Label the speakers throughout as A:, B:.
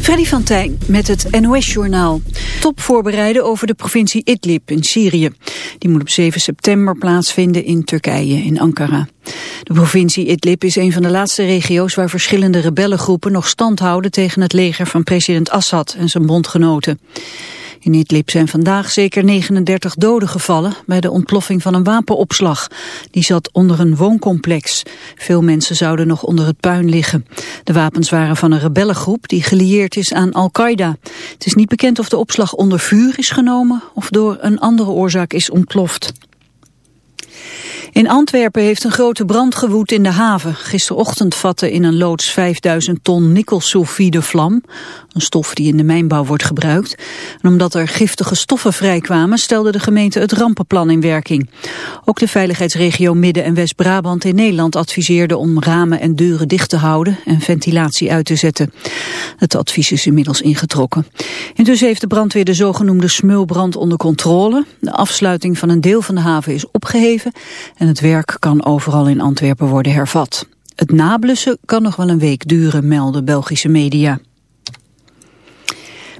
A: Freddy van Tijn met het NOS-journaal. Top voorbereiden over de provincie Idlib in Syrië. Die moet op 7 september plaatsvinden in Turkije, in Ankara. De provincie Idlib is een van de laatste regio's waar verschillende rebellengroepen nog stand houden tegen het leger van president Assad en zijn bondgenoten. In Idlib zijn vandaag zeker 39 doden gevallen bij de ontploffing van een wapenopslag. Die zat onder een wooncomplex. Veel mensen zouden nog onder het puin liggen. De wapens waren van een rebellengroep die gelieerd is aan Al-Qaeda. Het is niet bekend of de opslag onder vuur is genomen of door een andere oorzaak is ontploft. In Antwerpen heeft een grote brand gewoed in de haven. Gisterochtend vatte in een loods 5000 ton nikkelsulfide vlam. Een stof die in de mijnbouw wordt gebruikt. En omdat er giftige stoffen vrijkwamen stelde de gemeente het rampenplan in werking. Ook de veiligheidsregio Midden- en West-Brabant in Nederland adviseerde om ramen en deuren dicht te houden en ventilatie uit te zetten. Het advies is inmiddels ingetrokken. Intussen heeft de brandweer de zogenoemde smulbrand onder controle. De afsluiting van een deel van de haven is opgeheven en het werk kan overal in Antwerpen worden hervat. Het nablussen kan nog wel een week duren, melden Belgische media.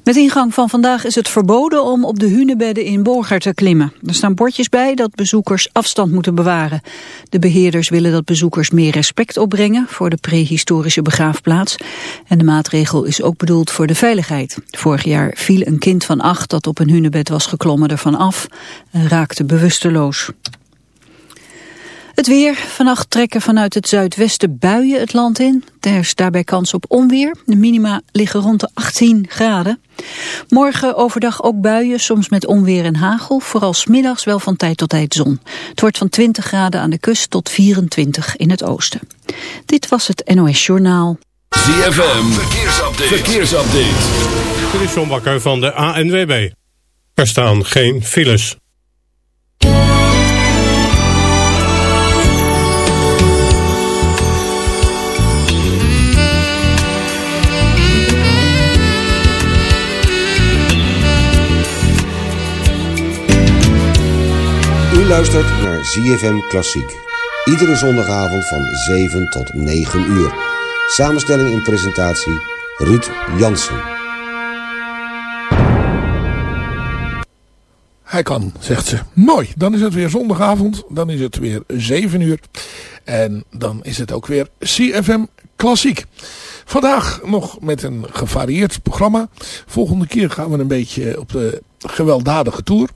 A: Met ingang van vandaag is het verboden om op de hunebedden in Borger te klimmen. Er staan bordjes bij dat bezoekers afstand moeten bewaren. De beheerders willen dat bezoekers meer respect opbrengen voor de prehistorische begraafplaats. En de maatregel is ook bedoeld voor de veiligheid. Vorig jaar viel een kind van acht dat op een hunebed was geklommen ervan af en raakte bewusteloos. Het weer. Vannacht trekken vanuit het zuidwesten buien het land in. Er is daarbij kans op onweer. De minima liggen rond de 18 graden. Morgen overdag ook buien, soms met onweer en hagel. Vooral smiddags wel van tijd tot tijd zon. Het wordt van 20 graden aan de kust tot 24 in het oosten. Dit was het NOS Journaal.
B: ZFM. Verkeersupdate. Verkeersupdate.
C: Dit is John Bakker van de ANWB. Er staan geen files.
D: Luistert naar ZFM Klassiek. Iedere zondagavond van 7 tot 9 uur. Samenstelling en presentatie Ruud Jansen.
E: Hij kan, zegt ze. Mooi, dan is het weer zondagavond. Dan is het weer 7 uur. En dan is het ook weer CFM Klassiek. Vandaag nog met een gevarieerd programma. Volgende keer gaan we een beetje op de gewelddadige tour.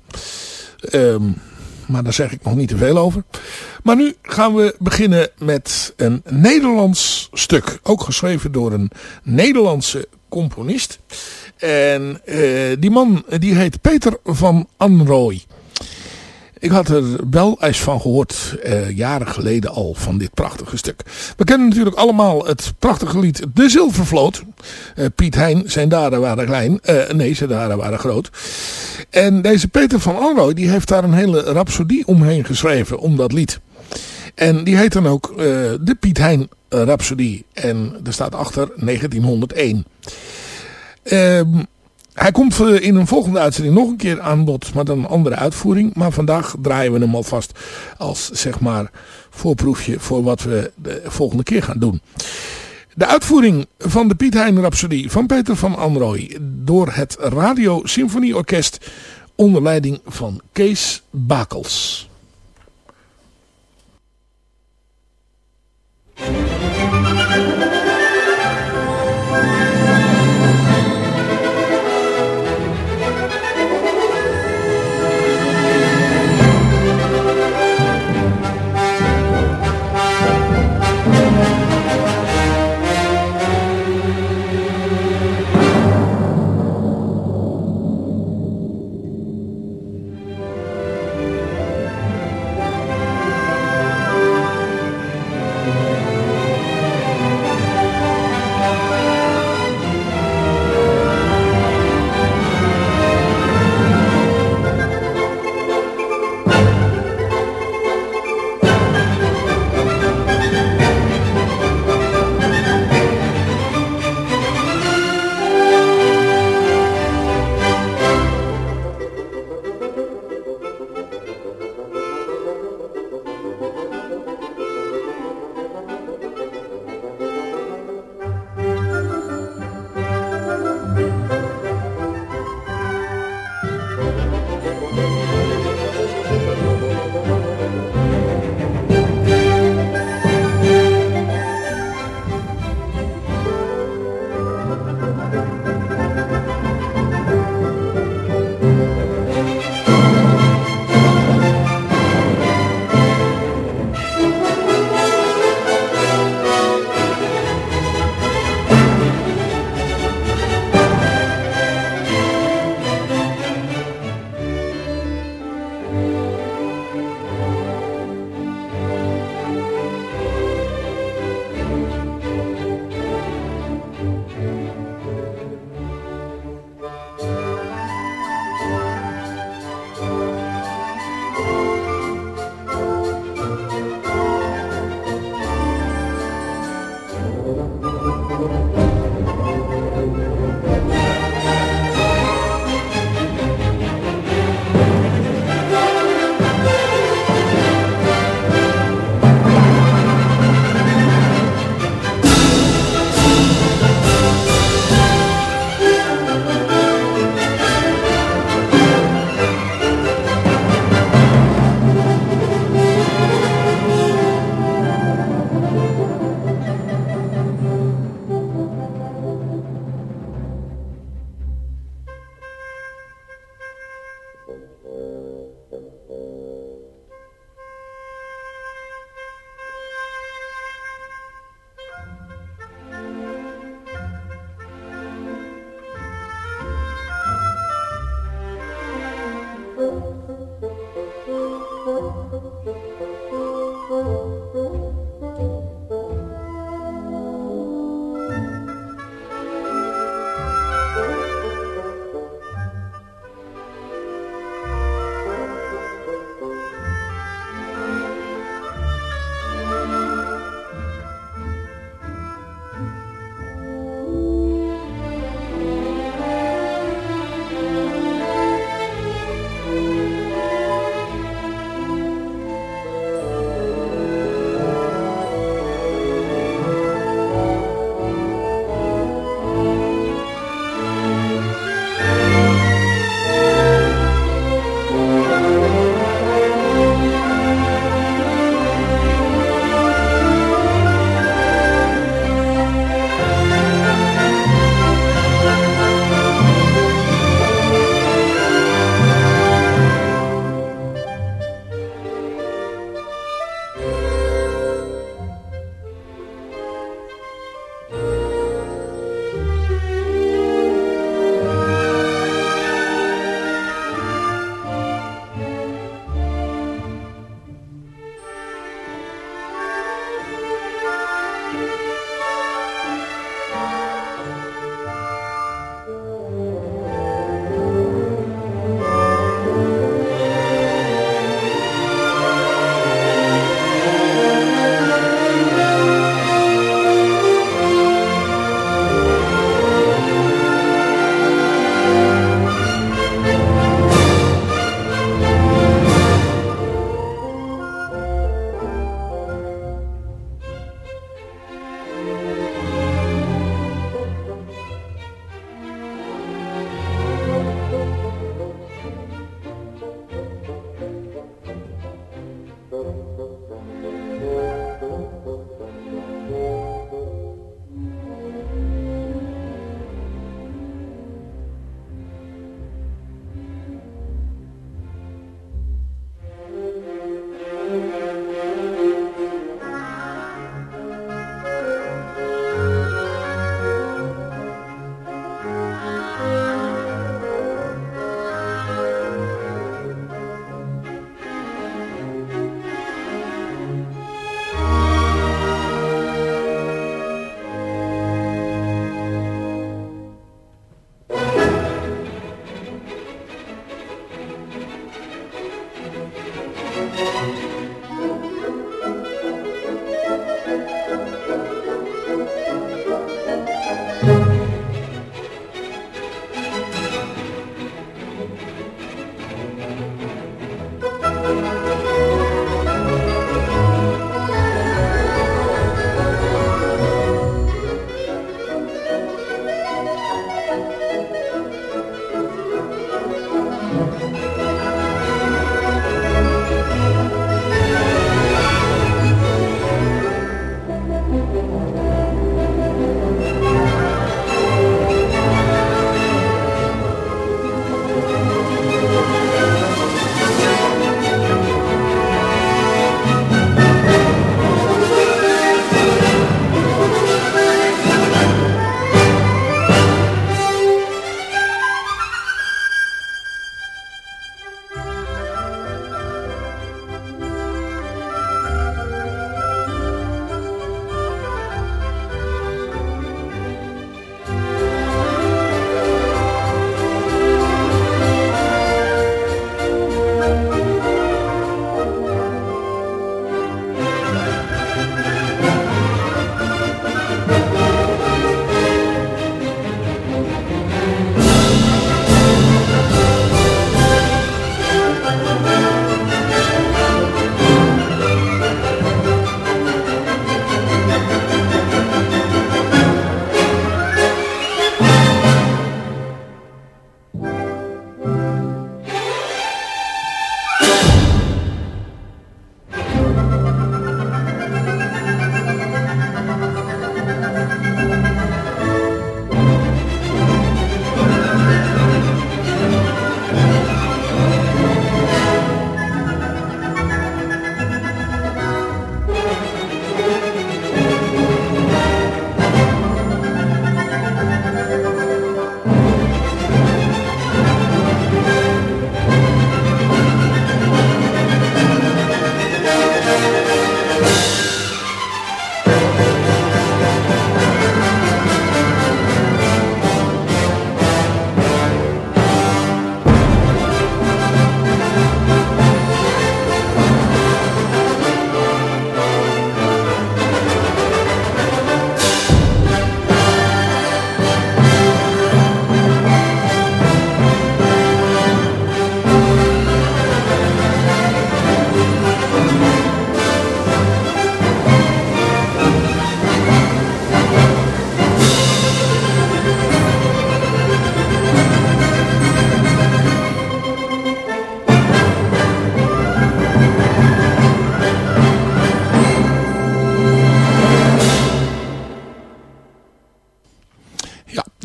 E: Um, maar daar zeg ik nog niet te veel over. Maar nu gaan we beginnen met een Nederlands stuk. Ook geschreven door een Nederlandse componist. En uh, die man die heet Peter van Anrooy. Ik had er wel eens van gehoord, uh, jaren geleden al, van dit prachtige stuk. We kennen natuurlijk allemaal het prachtige lied De Zilvervloot. Uh, Piet Hein, zijn daden waren klein. Uh, nee, zijn daden waren groot. En deze Peter van Anrooy, die heeft daar een hele rhapsodie omheen geschreven, om dat lied. En die heet dan ook de Piet Hein Rhapsodie. En er staat achter 1901. Ehm hij komt in een volgende uitzending nog een keer aan bod met een andere uitvoering. Maar vandaag draaien we hem alvast als zeg maar voorproefje voor wat we de volgende keer gaan doen. De uitvoering van de Piet Hein Rhapsodie van Peter van Anrooy door het Radio Symfonieorkest onder leiding van Kees Bakels.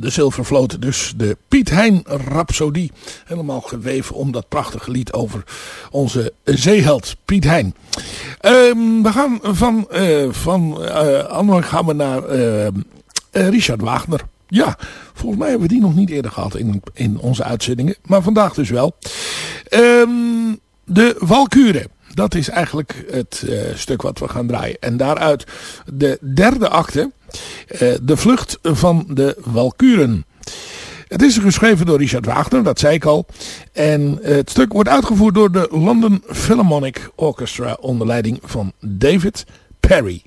E: De Zilvervloot dus de Piet Hein Rhapsodie. Helemaal geweven om dat prachtige lied over onze zeeheld Piet Hein. Ehm, we gaan van, uh, van uh, gaan we naar uh, Richard Wagner. Ja, volgens mij hebben we die nog niet eerder gehad in, in onze uitzendingen. Maar vandaag dus wel. Um, de Walkuren. Dat is eigenlijk het stuk wat we gaan draaien. En daaruit de derde acte. Uh, de vlucht van de Walkuren. Het is geschreven door Richard Wagner, dat zei ik al. En het stuk wordt uitgevoerd door de London Philharmonic Orchestra onder leiding van David Perry.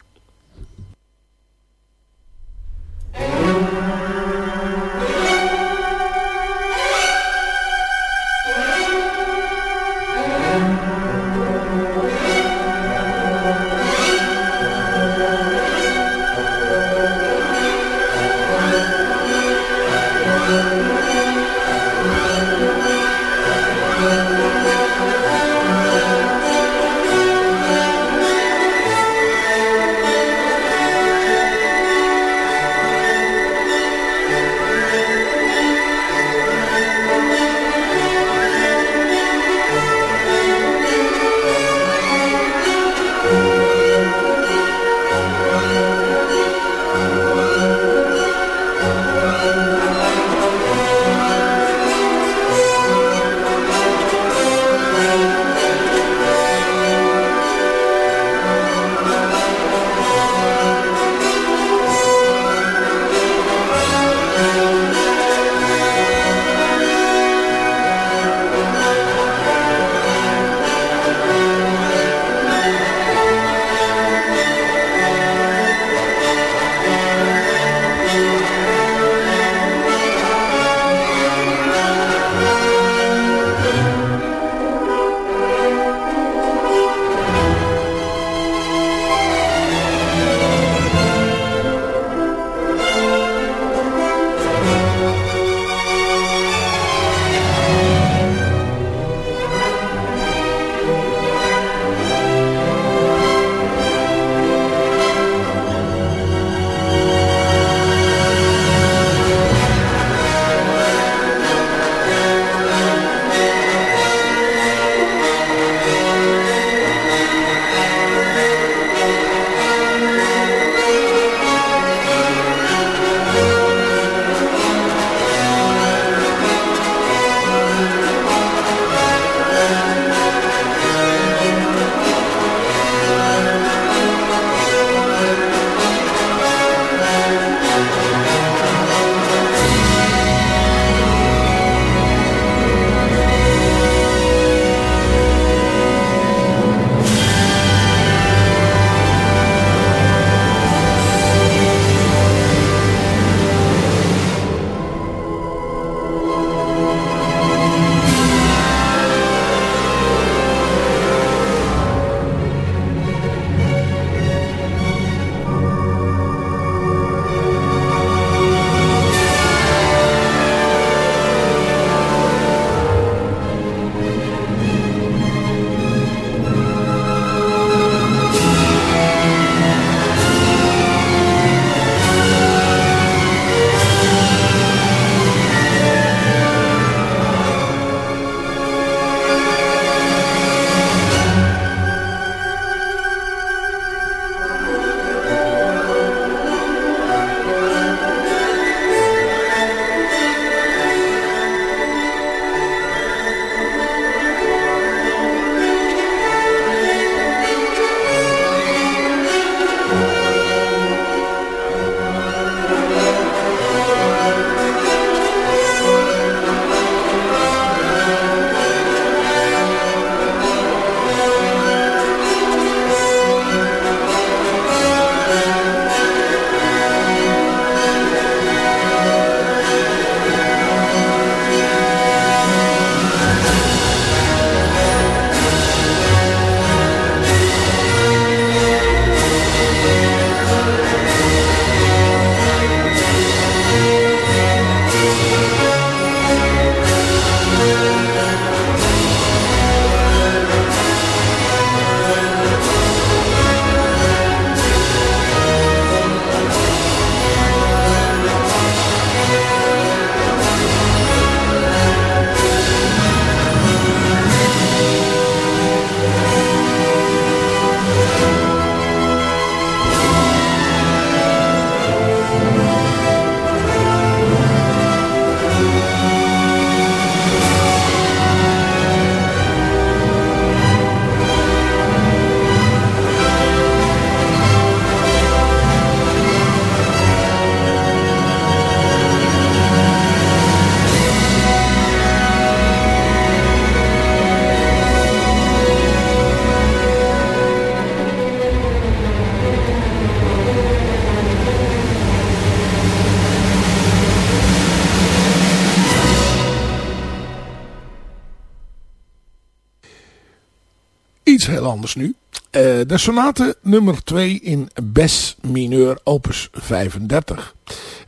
E: De sonate nummer 2 in Bes mineur opus 35.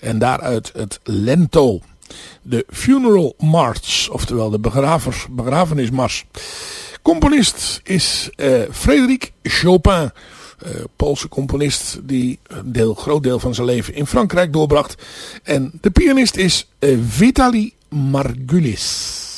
E: En daaruit het Lento. De Funeral March, oftewel de begrafenismars. Componist is uh, Frederik Chopin. Uh, Poolse componist die een deel, groot deel van zijn leven in Frankrijk doorbracht. En de pianist is uh, Vitaly Margulis.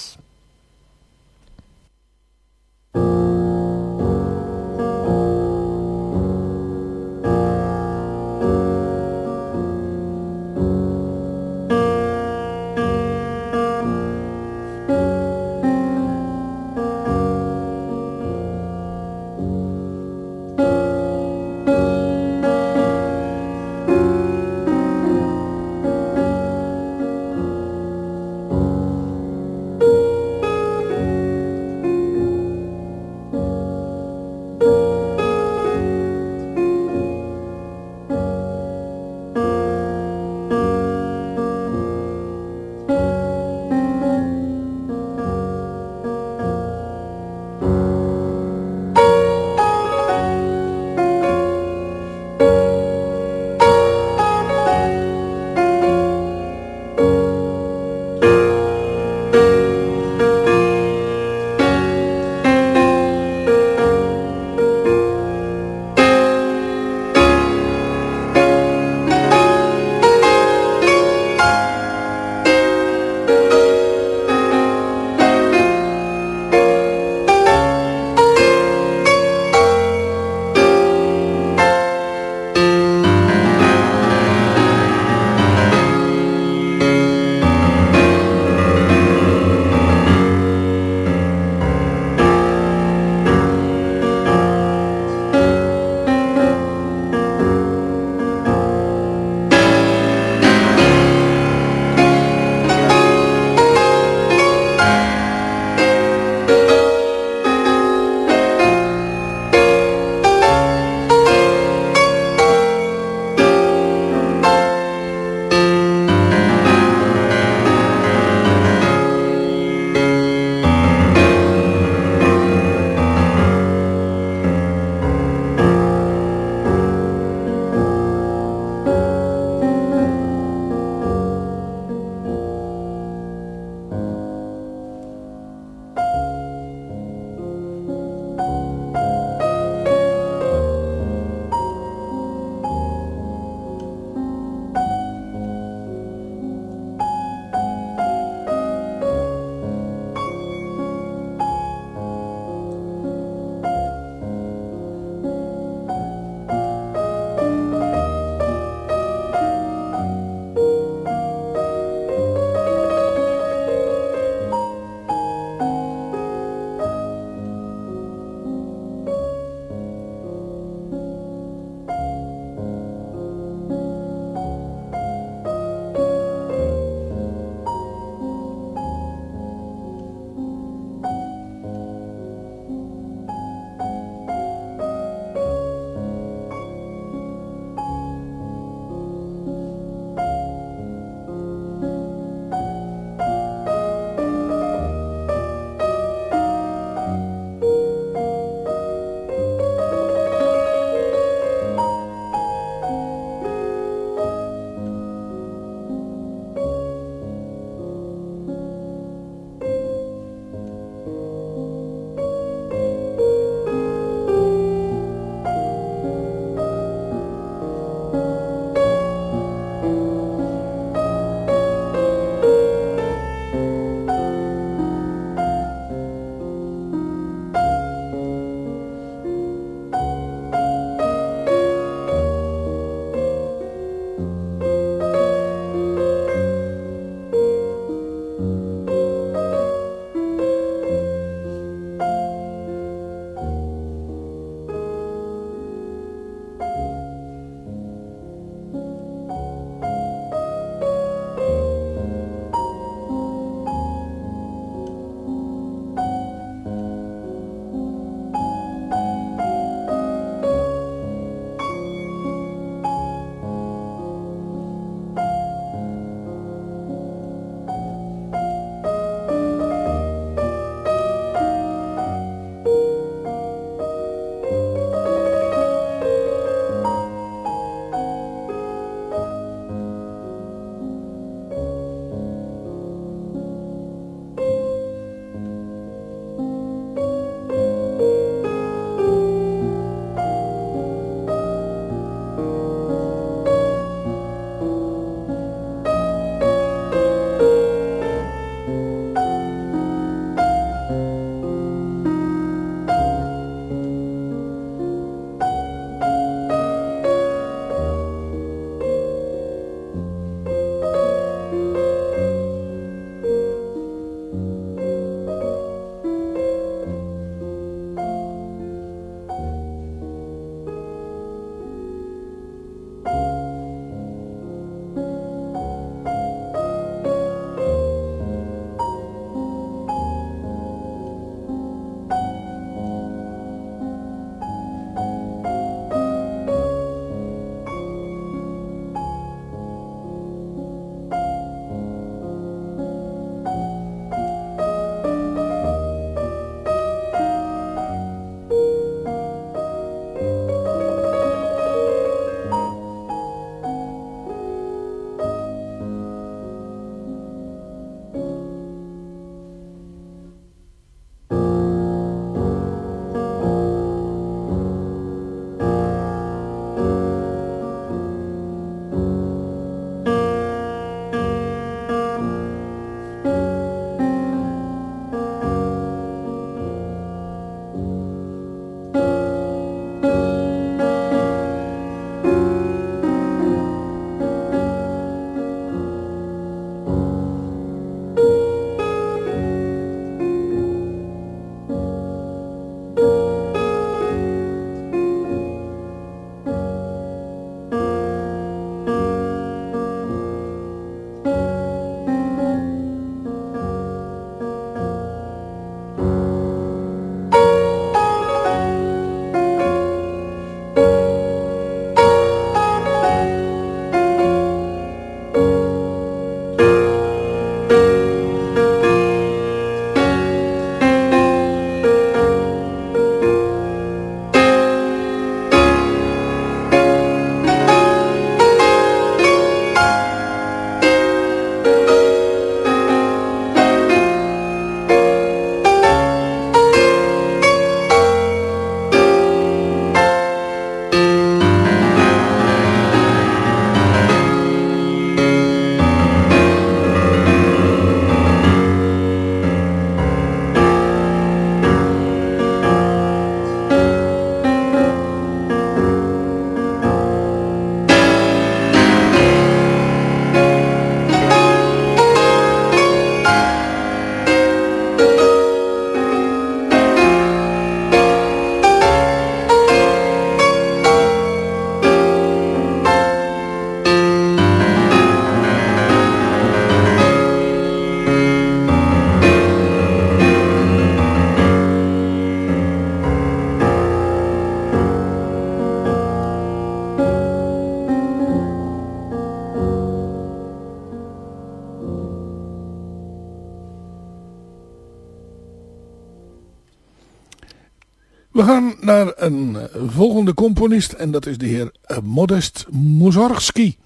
E: En dat is de heer eh, Modest Mussorgsky.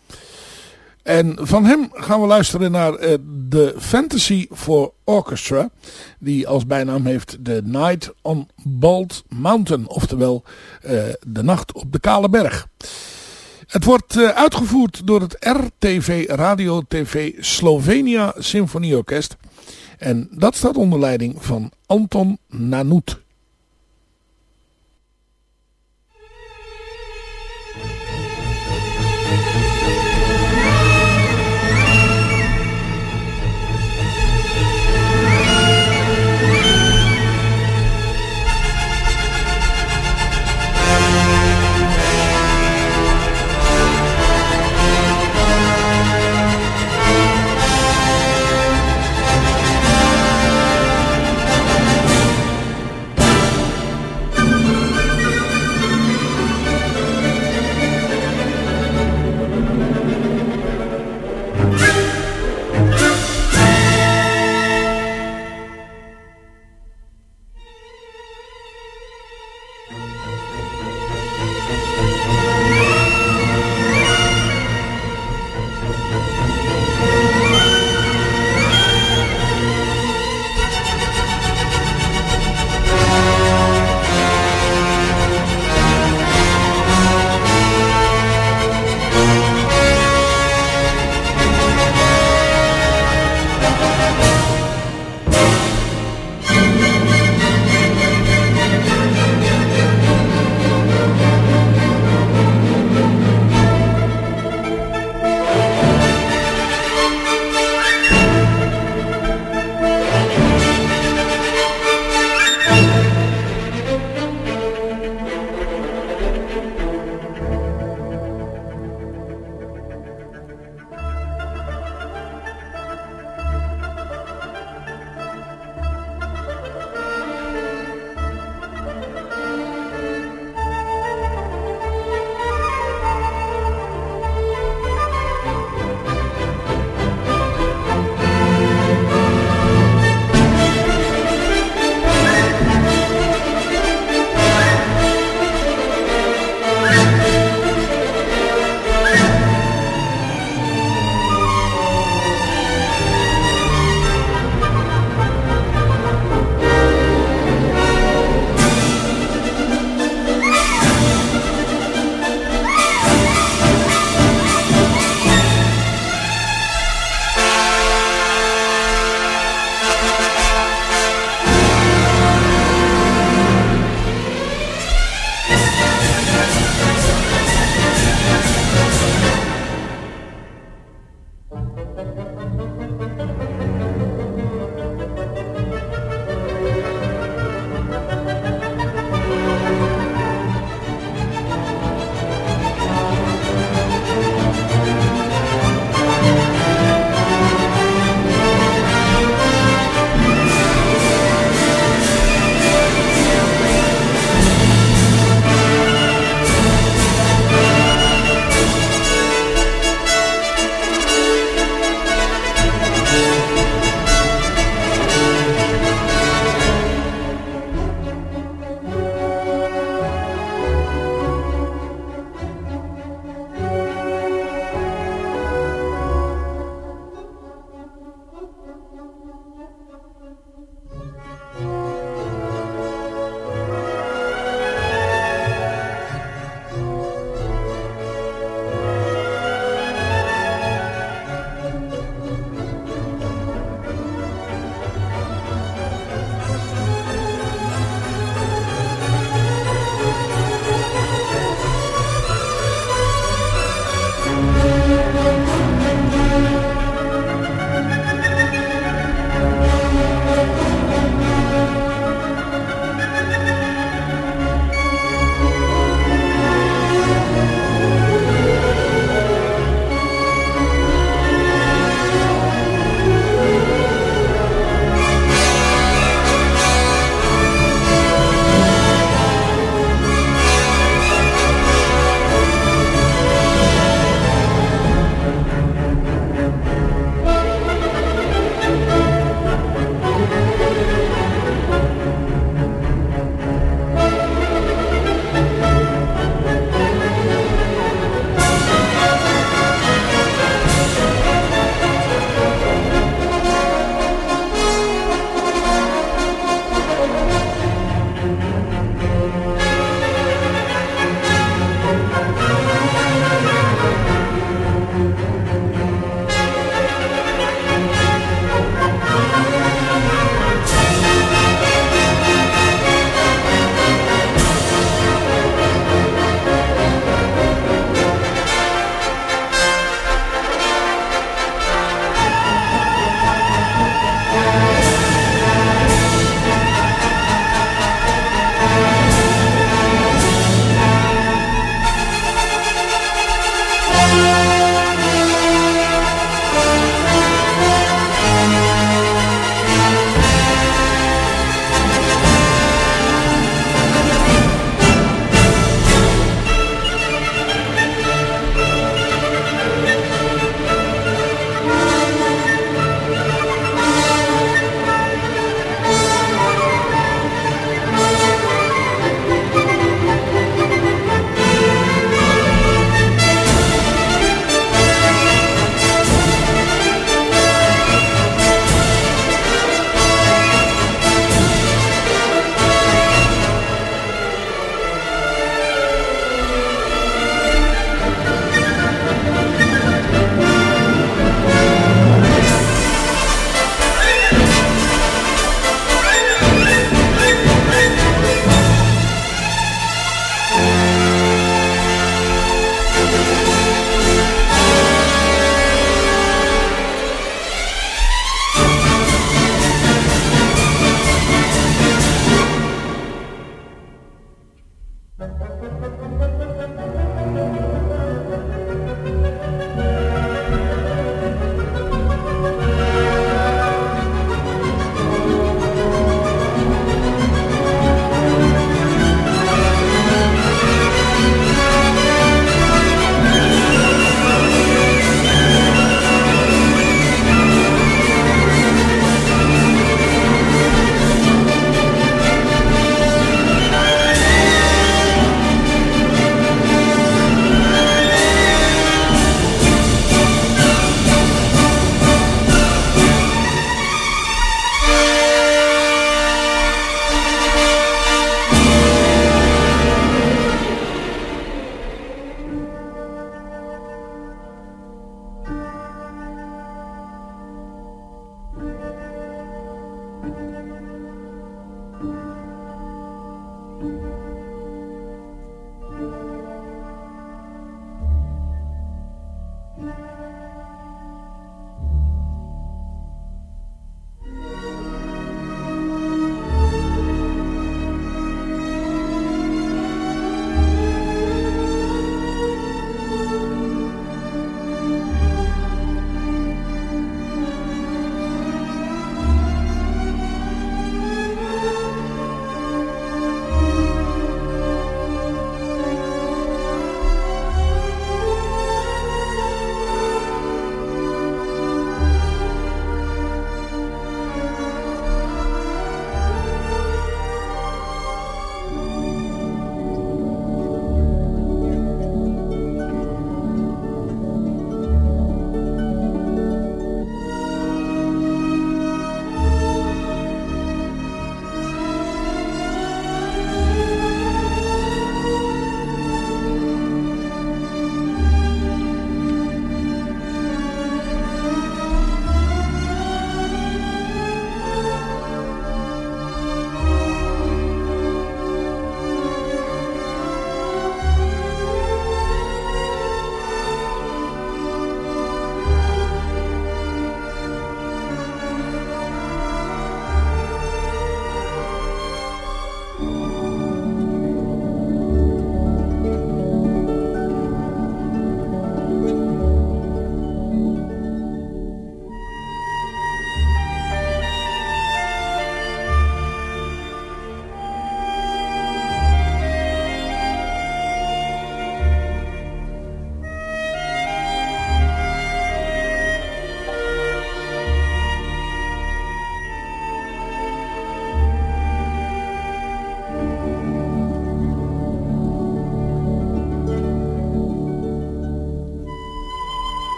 E: En van hem gaan we luisteren naar uh, de Fantasy for Orchestra. Die als bijnaam heeft The Night on Bald Mountain. Oftewel uh, De Nacht op de Kale Berg. Het wordt uitgevoerd door het RTV Radio TV Slovenia Symfonieorkest. En dat staat onder leiding van Anton Nanoet.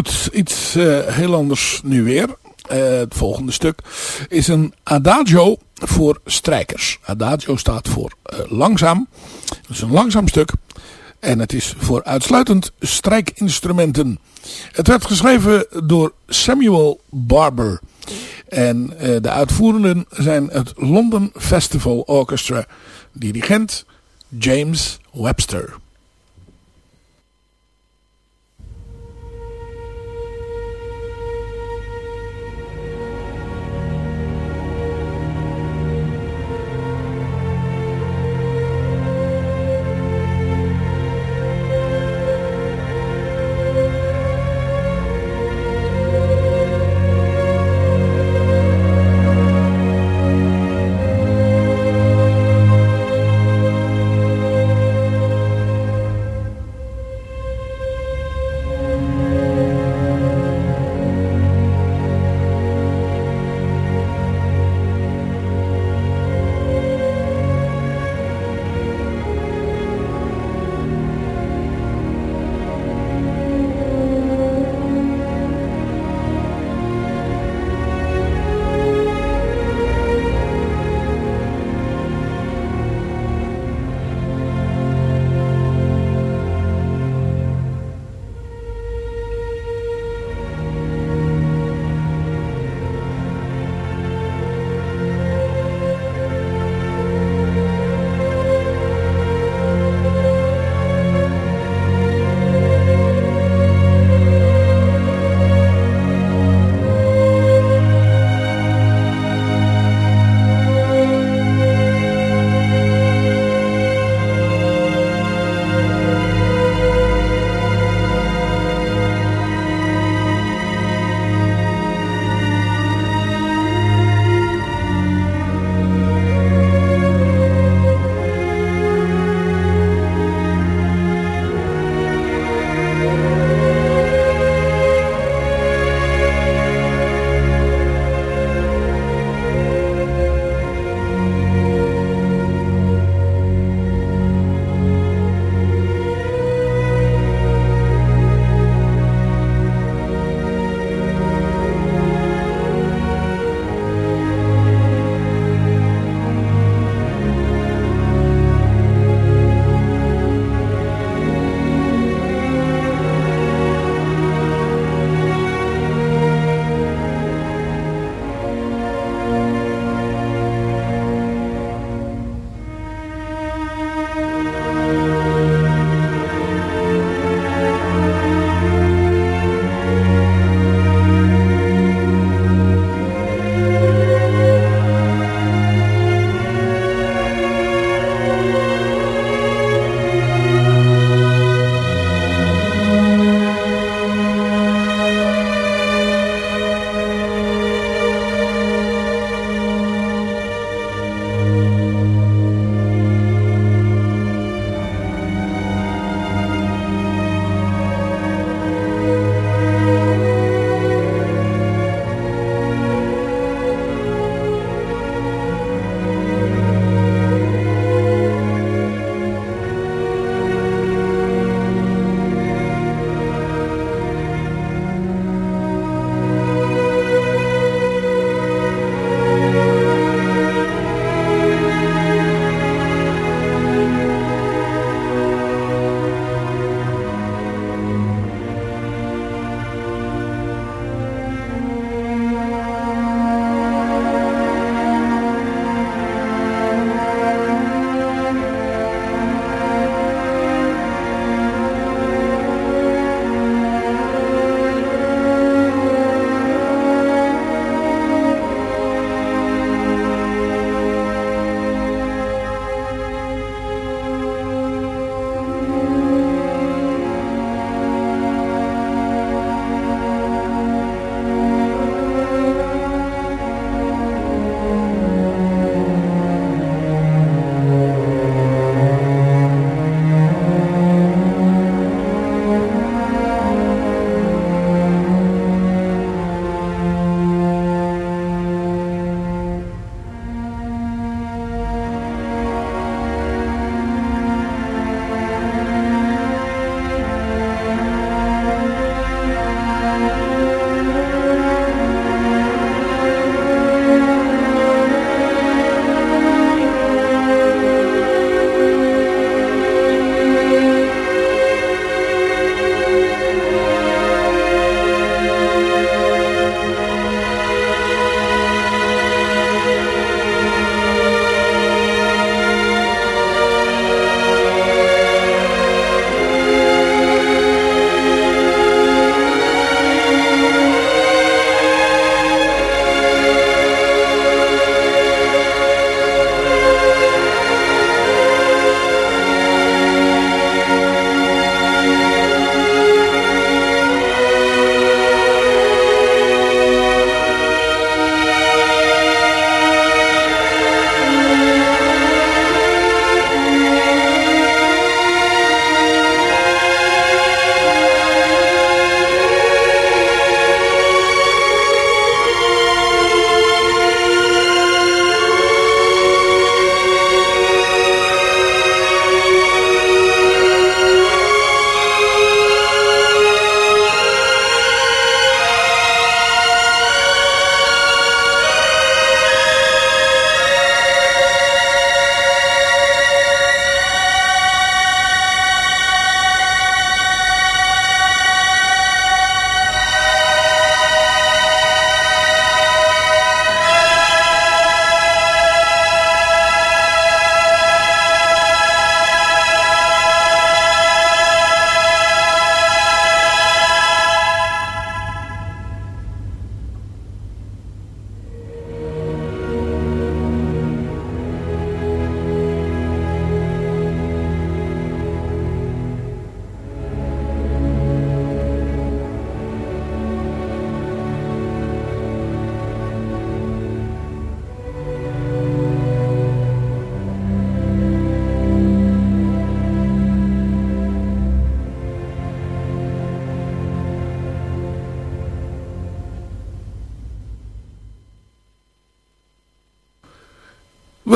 E: Goed, iets uh, heel anders nu weer. Uh, het volgende stuk is een adagio voor strijkers. Adagio staat voor uh, langzaam. Het is een langzaam stuk. En het is voor uitsluitend strijkinstrumenten. Het werd geschreven door Samuel Barber. En de uitvoerenden zijn het London Festival Orchestra. Dirigent James Webster.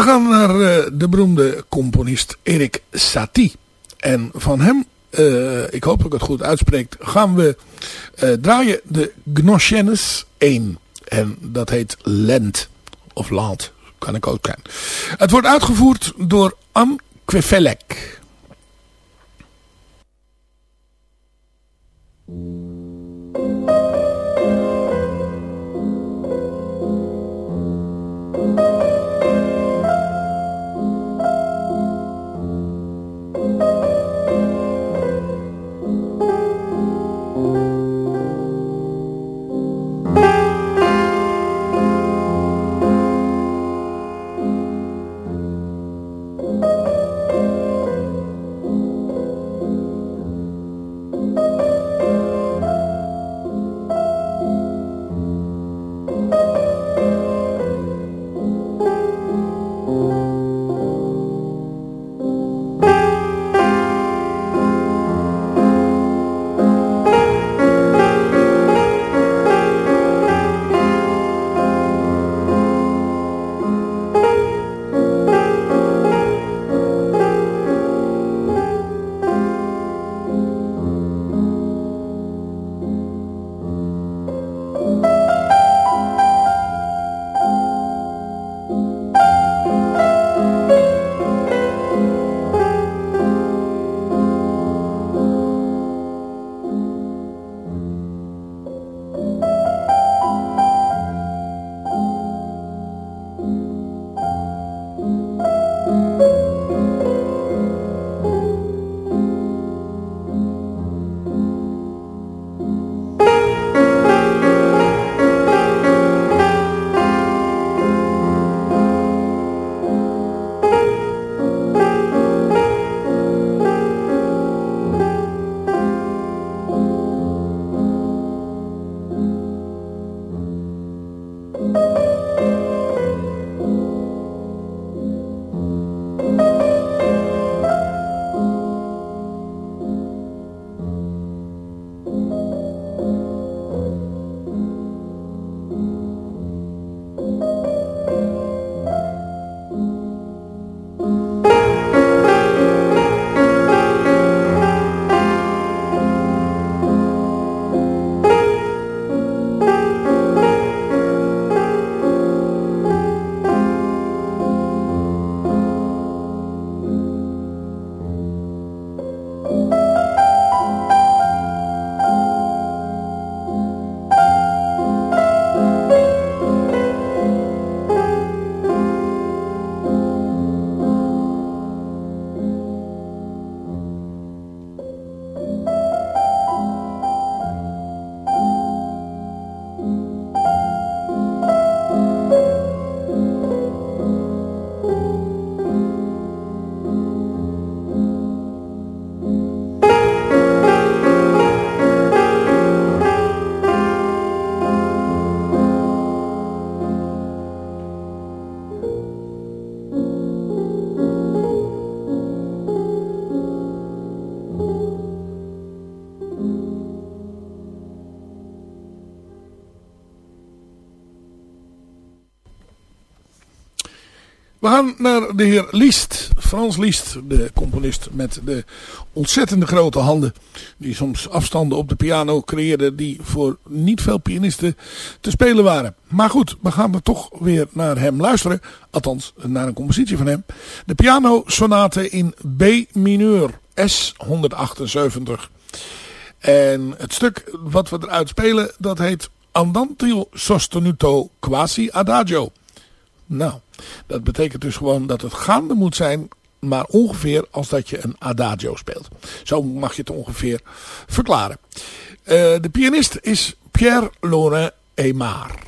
E: Gaan naar uh, de beroemde componist Erik Satie. En van hem, uh, ik hoop dat ik het goed uitspreek, gaan we uh, draaien de Gnoschennis 1. En dat heet Lent. Of Land, kan ik ook zijn. Het wordt uitgevoerd door Anne Kwefelek. We gaan naar de heer Liest, Frans Liest, de componist met de ontzettende grote handen. Die soms afstanden op de piano creëerde die voor niet veel pianisten te spelen waren. Maar goed, we gaan er toch weer naar hem luisteren. Althans, naar een compositie van hem. De piano sonate in B mineur, S178. En het stuk wat we eruit spelen, dat heet Andante sostenuto quasi adagio. Nou, dat betekent dus gewoon dat het gaande moet zijn, maar ongeveer als dat je een adagio speelt. Zo mag je het ongeveer verklaren. Uh, de pianist is Pierre Laurent Aymar.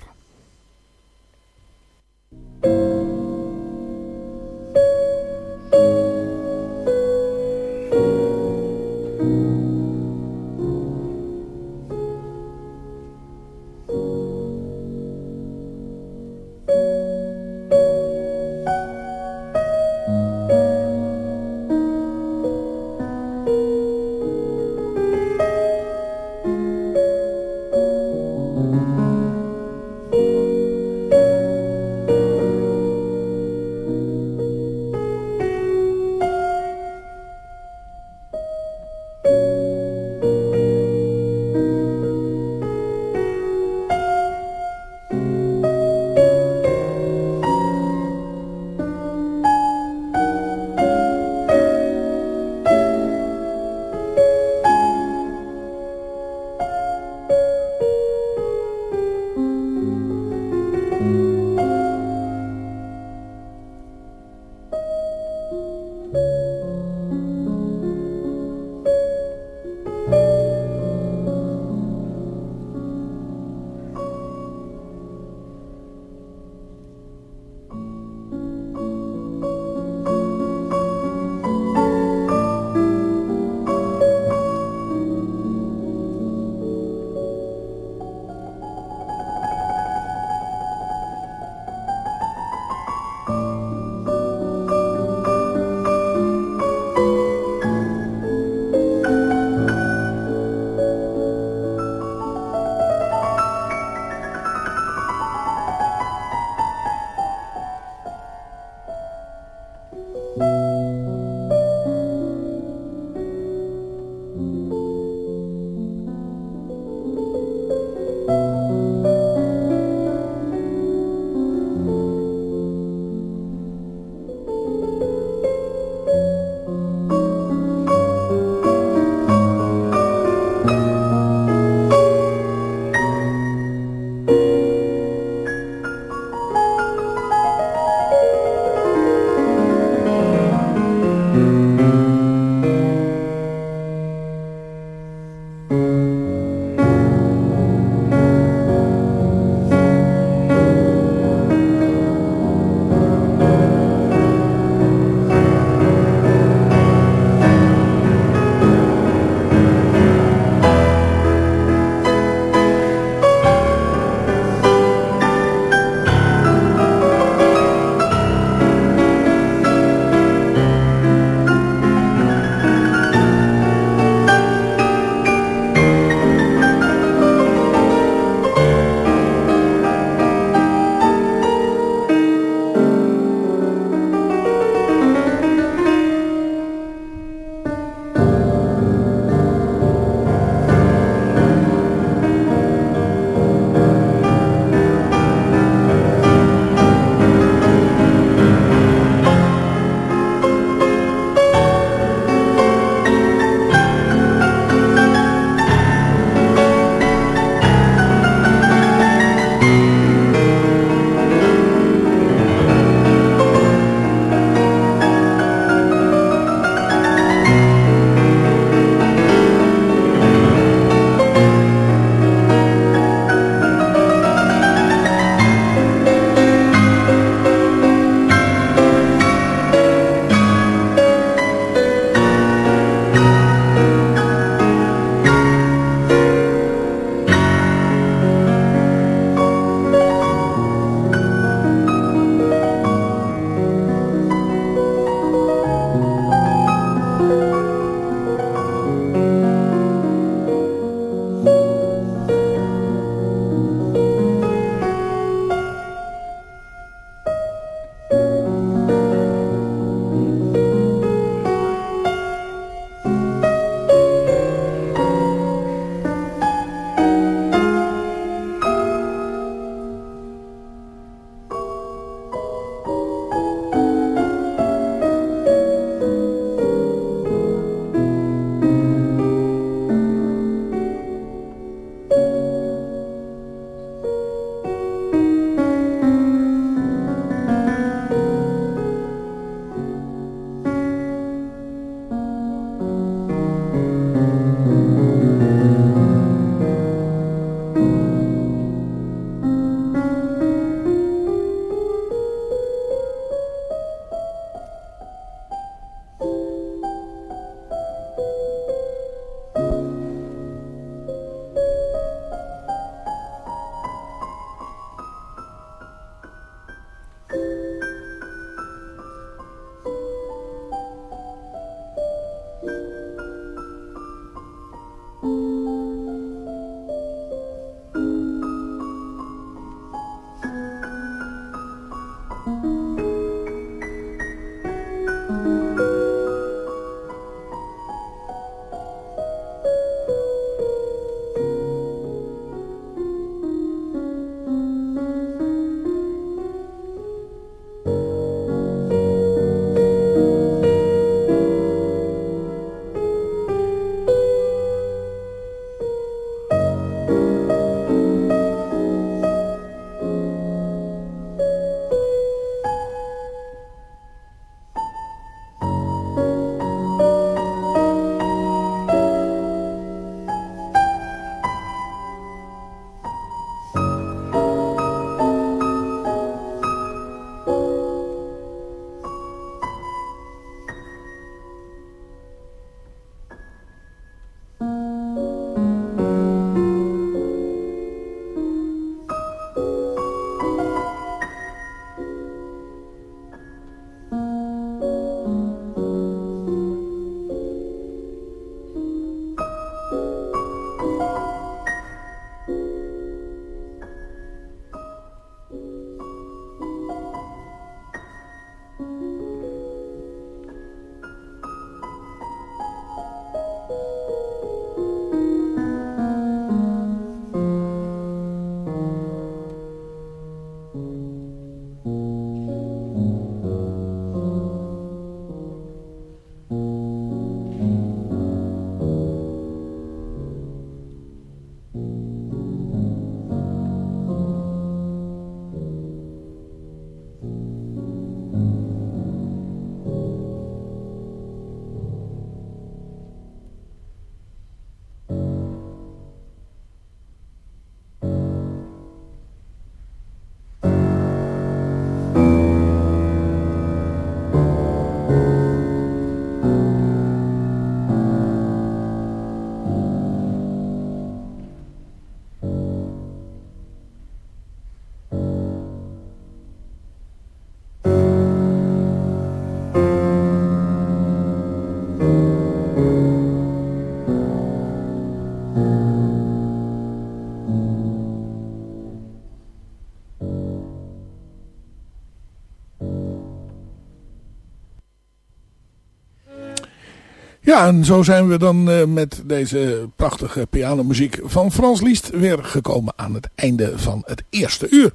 E: Ja, en zo zijn we dan uh, met deze prachtige pianomuziek van Frans Liest weer gekomen aan het einde van het eerste uur.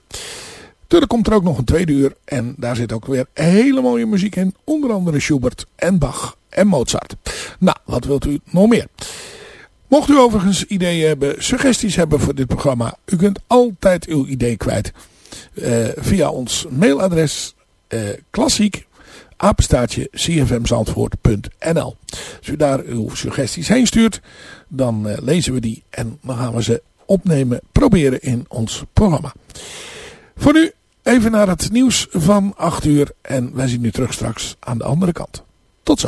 E: Toen komt er ook nog een tweede uur en daar zit ook weer hele mooie muziek in. Onder andere Schubert en Bach en Mozart. Nou, wat wilt u nog meer? Mocht u overigens ideeën hebben, suggesties hebben voor dit programma. U kunt altijd uw idee kwijt uh, via ons mailadres uh, klassiek apenstaatje cfmzandvoort.nl Als u daar uw suggesties heen stuurt, dan uh, lezen we die en dan gaan we ze opnemen, proberen in ons programma. Voor nu even naar het nieuws van 8 uur en wij zien u terug straks aan de andere kant. Tot zo.